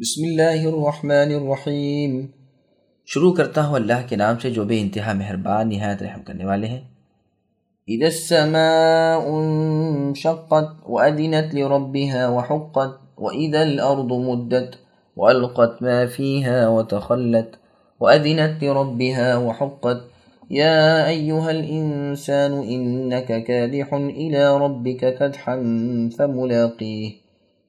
بسم اللہ الرحمن الرحیم۔ شروع کرتا ہوں اللہ کے نام سے جو بے انتہا مہربان، نہایت رحم کرنے والے ہیں۔ اذا السماء انشقت وأذنت لربها وحقت وإذا الأرض مدت وألقت ما فيها وتخلت وأذنت لربها وحقت يا أيها الإنسان إنك كادح إلى ربك كدحا فملاقيه۔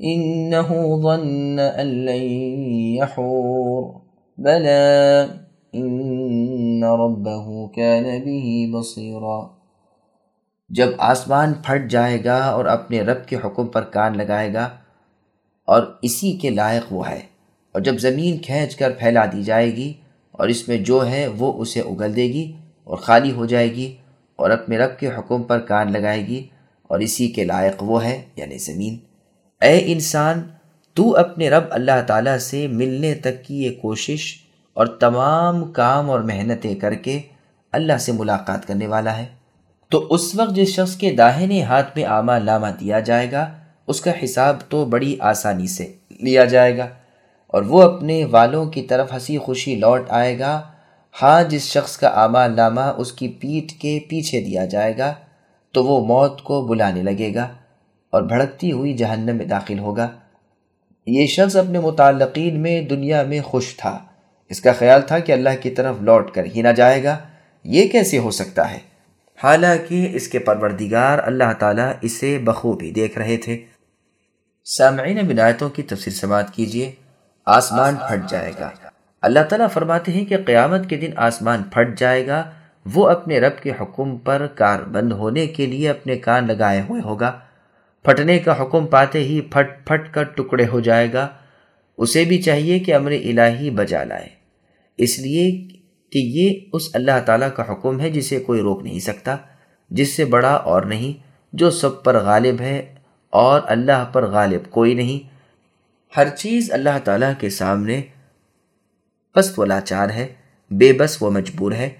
إنه ظن أن لن يحور. بلى إن ربه كان به بصيرا. جب آسمان پھٹ جائے گا اور اپنے رب کے حکم پر کان لگائے گا، اور اسی کے لائق وہ ہے، اور جب زمین کھینچ کر پھیلا دی جائے گی، اور اس میں جو ہے وہ اسے اگل دے گی اور خالی ہو جائے گی، اور اپنے رب کے حکم پر کان لگائے گی، اور اسی کے لائق وہ ہے یعنی زمین۔ اے انسان، تو اپنے رب اللہ تعالیٰ سے ملنے تک کی یہ کوشش اور تمام کام اور محنتیں کر کے اللہ سے ملاقات کرنے والا ہے۔ تو اس وقت جس شخص کے داہنے ہاتھ میں آمہ لامہ دیا جائے گا، اس کا حساب تو بڑی آسانی سے لیا جائے گا اور وہ اپنے والوں کی طرف ہنسی خوشی لوٹ آئے گا۔ ہاں جس شخص کا آمہ لامہ اس کی پیٹھ کے پیچھے دیا جائے گا، تو وہ موت کو بلانے لگے گا۔ اور بھڑکتی ہوئی جہنم میں داخل ہوگا۔ یہ شخص اپنے متعلقین میں دنیا میں خوش تھا۔ اس کا خیال تھا کہ اللہ کی طرف لوٹ کر ہی نہ جائے گا۔ یہ کیسے ہو سکتا ہے؟ حالانکہ اس کے پروردگار اللہ تعالیٰ اسے بخوبی دیکھ رہے تھے۔ سامعین بنایتوں کی تفسیر سماعت کیجیے آسمان پھٹ جائے گا۔ اللہ تعالیٰ فرماتے ہیں کہ قیامت کے دن آسمان پھٹ جائے گا۔ وہ اپنے رب کے حکم پر کار بند ہونے کے لیے اپنے کان لگائے ہوئے ہوگا۔ پھٹنے کا حکم پاتے ہی پھٹ پھٹ کر ٹکڑے ہو جائے گا۔ اسے بھی چاہیے کہ امر الہی بجا لائے۔ اس لیے کہ یہ اس اللہ تعالیٰ کا حکم ہے جسے کوئی روک نہیں سکتا، جس سے بڑا اور نہیں، جو سب پر غالب ہے اور اللہ پر غالب کوئی نہیں۔ ہر چیز اللہ تعالیٰ کے سامنے بس وہ لاچار ہے، بے بس وہ مجبور ہے،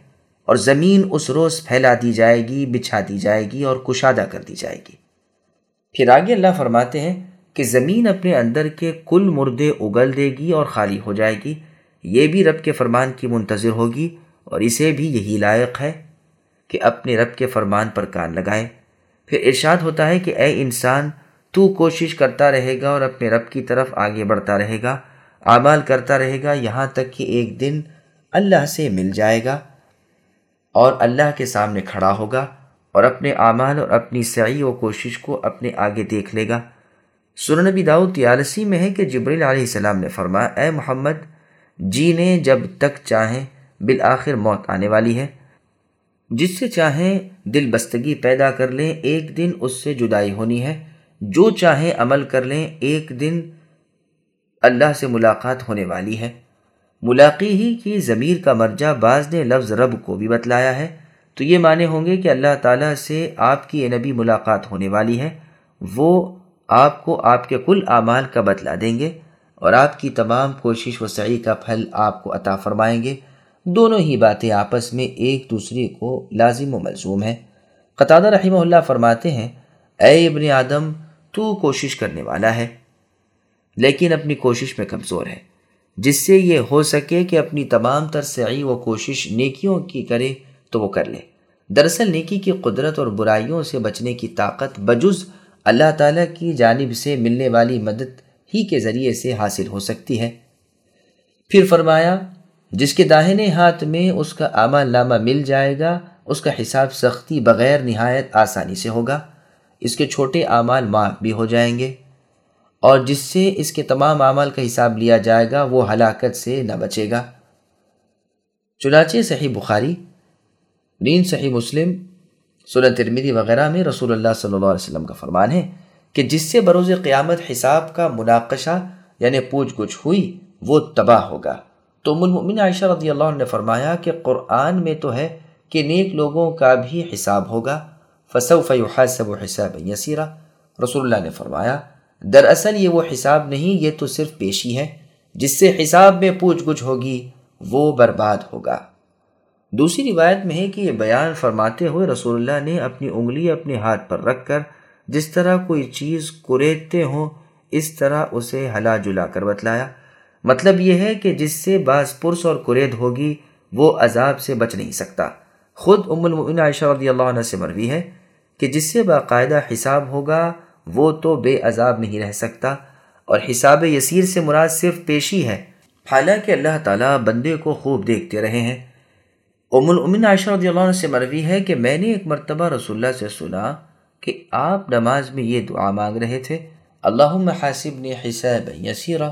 اور زمین اس روز پھیلا دی جائے گی، بچھا دی جائے گی اور کشادہ کر دی جائے گی۔ پھر آگے اللہ فرماتے ہیں کہ زمین اپنے اندر کے کل مردے اگل دے گی اور خالی ہو جائے گی۔ یہ بھی رب کے فرمان کی منتظر ہوگی اور اسے بھی یہی لائق ہے کہ اپنے رب کے فرمان پر کان لگائے۔ پھر ارشاد ہوتا ہے کہ اے انسان، تو کوشش کرتا رہے گا اور اپنے رب کی طرف آگے بڑھتا رہے گا، اعمال کرتا رہے گا، یہاں تک کہ ایک دن اللہ سے مل جائے گا اور اللہ کے سامنے کھڑا ہوگا۔ اور اپنے اعمال اور اپنی سعی و کوشش کو اپنے آگے دیکھ لے گا۔ سنن نبی داؤد تیالسی میں ہے کہ جبریل علیہ السلام نے فرمایا، اے محمد، جینے جب تک چاہیں بالآخر موت آنے والی ہے۔ جس سے چاہیں دل بستگی پیدا کر لیں، ایک دن اس سے جدائی ہونی ہے۔ جو چاہیں عمل کر لیں، ایک دن اللہ سے ملاقات ہونے والی ہے۔ ملاقی ہی کی ضمیر کا مرجع بعض نے لفظ رب کو بھی بتلایا ہے۔ تو یہ معنی ہوں گے کہ اللہ تعالیٰ سے آپ کی نبی ملاقات ہونے والی ہے۔ وہ آپ کو آپ کے کل اعمال کا بدلہ دیں گے اور آپ کی تمام کوشش و سعی کا پھل آپ کو عطا فرمائیں گے۔ دونوں ہی باتیں آپس میں ایک دوسرے کو لازم و ملزوم ہیں۔ قطع رحمہ اللہ فرماتے ہیں، اے ابن آدم، تو کوشش کرنے والا ہے، لیکن اپنی کوشش میں کمزور ہے، جس سے یہ ہو سکے کہ اپنی تمام تر سعی و کوشش نیکیوں کی کرے۔ تو وہ کر لے۔ دراصل نیکی کی قدرت اور برائیوں سے بچنے کی طاقت بجز اللہ تعالیٰ کی جانب سے ملنے والی مدد ہی کے ذریعے سے حاصل ہو سکتی ہے۔ پھر فرمایا، جس کے داہنے ہاتھ میں اس کا آمہ لامہ مل جائے گا، اس کا حساب سختی بغیر نہایت آسانی سے ہوگا۔ اس کے چھوٹے اعمال معاف بھی ہو جائیں گے۔ اور جس سے اس کے تمام اعمال کا حساب لیا جائے گا، وہ ہلاکت سے نہ بچے گا۔ چنانچہ صحیح بخاری نین صحیح مسلم، سنن ترمیدی وغیرہ میں رسول اللہ صلی اللہ علیہ وسلم کا فرمان ہے کہ جس سے بروز قیامت حساب کا مناقشہ یعنی پوچھ گچھ ہوئی، وہ تباہ ہوگا۔ تو ام المؤمن عائشہ رضی اللہ عنہ نے فرمایا کہ قرآن میں تو ہے کہ نیک لوگوں کا بھی حساب ہوگا۔ فصوف يحاسب حساب یسیرہ رسول اللہ نے فرمایا، دراصل یہ وہ حساب نہیں، یہ تو صرف پیشی ہے، جس سے حساب میں پوچھ گچھ ہوگی، وہ برباد ہوگا۔ دوسری روایت میں ہے کہ یہ بیان فرماتے ہوئے رسول اللہ نے اپنی انگلی اپنے ہاتھ پر رکھ کر جس طرح کوئی چیز کوریدتے ہوں، اس طرح اسے ہلا جلا کر بتلایا۔ مطلب یہ ہے کہ جس سے بعض پرس اور کرید ہوگی، وہ عذاب سے بچ نہیں سکتا۔ خود ام المؤمن عائشہ رضی اللہ عنہ سے مروی ہے کہ جس سے باقاعدہ حساب ہوگا، وہ تو بے عذاب نہیں رہ سکتا۔ اور حساب یسیر سے مراد صرف پیشی ہے۔ حالانکہ اللہ تعالیٰ بندے کو خوب دیکھتے رہے ہیں۔ ام المؤمن عائشہ رضی اللہ عنہ سے مروی ہے کہ میں نے ایک مرتبہ رسول اللہ سے سنا کہ آپ نماز میں یہ دعا مانگ رہے تھے، اللہم حاسبنی حساب یسیرہ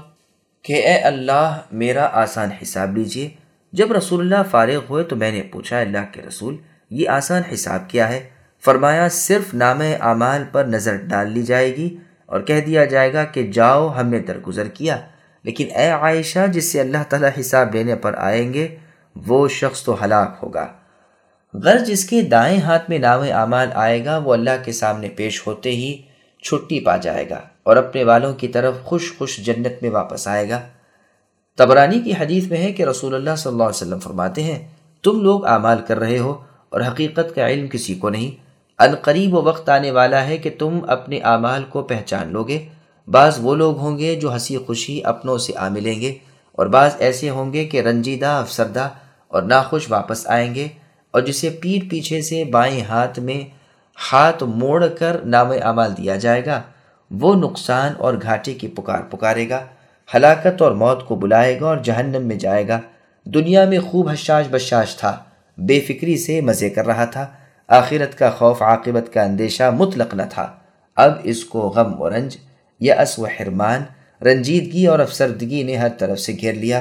کہ اے اللہ میرا آسان حساب لیجیے۔ جب رسول اللہ فارغ ہوئے تو میں نے پوچھا، اللہ کے رسول، یہ آسان حساب کیا ہے؟ فرمایا، صرف نام اعمال پر نظر ڈال لی جائے گی اور کہہ دیا جائے گا کہ جاؤ، ہم نے درگزر کیا۔ لیکن اے عائشہ، جس سے اللہ تعالیٰ حساب لینے پر آئیں گے وہ شخص تو ہلاک ہوگا۔ غرض جس کے دائیں ہاتھ میں نام اعمال آئے گا، وہ اللہ کے سامنے پیش ہوتے ہی چھٹی پا جائے گا اور اپنے والوں کی طرف خوش خوش جنت میں واپس آئے گا۔ تبرانی کی حدیث میں ہے کہ رسول اللہ صلی اللہ علیہ وسلم فرماتے ہیں، تم لوگ اعمال کر رہے ہو اور حقیقت کا علم کسی کو نہیں۔ ان قریب و وقت آنے والا ہے کہ تم اپنے اعمال کو پہچان لو گے بعض وہ لوگ ہوں گے جو ہنسی خوشی اپنوں سے آ ملیں گے اور بعض ایسے ہوں گے کہ رنجیدہ، افسردہ اور ناخوش واپس آئیں گے اور جسے پیٹ پیچھے سے بائیں ہاتھ میں ہاتھ موڑ کر نام اعمال دیا جائے گا، وہ نقصان اور گھاٹے کی پکار پکارے گا، ہلاکت اور موت کو بلائے گا اور جہنم میں جائے گا۔ دنیا میں خوب حشاش بشاش تھا، بے فکری سے مزے کر رہا تھا۔ آخرت کا خوف، عاقبت کا اندیشہ مطلق نہ تھا۔ اب اس کو غم و رنج یا اس و حرمان، رنجیدگی اور افسردگی نے ہر طرف سے گھیر لیا۔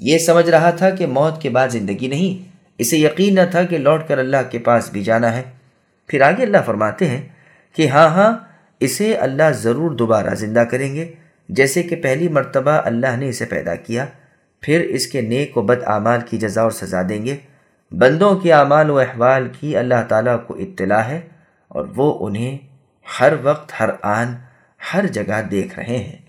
یہ سمجھ رہا تھا کہ موت کے بعد زندگی نہیں، اسے یقین نہ تھا کہ لوٹ کر اللہ کے پاس بھی جانا ہے۔ پھر آگے اللہ فرماتے ہیں کہ ہاں ہاں اسے اللہ ضرور دوبارہ زندہ کریں گے۔ جیسے کہ پہلی مرتبہ اللہ نے اسے پیدا کیا، پھر اس کے نیک و بد اعمال کی جزا اور سزا دیں گے۔ بندوں کے اعمال و احوال کی اللہ تعالیٰ کو اطلاع ہے اور وہ انہیں ہر وقت، ہر آن، ہر جگہ دیکھ رہے ہیں۔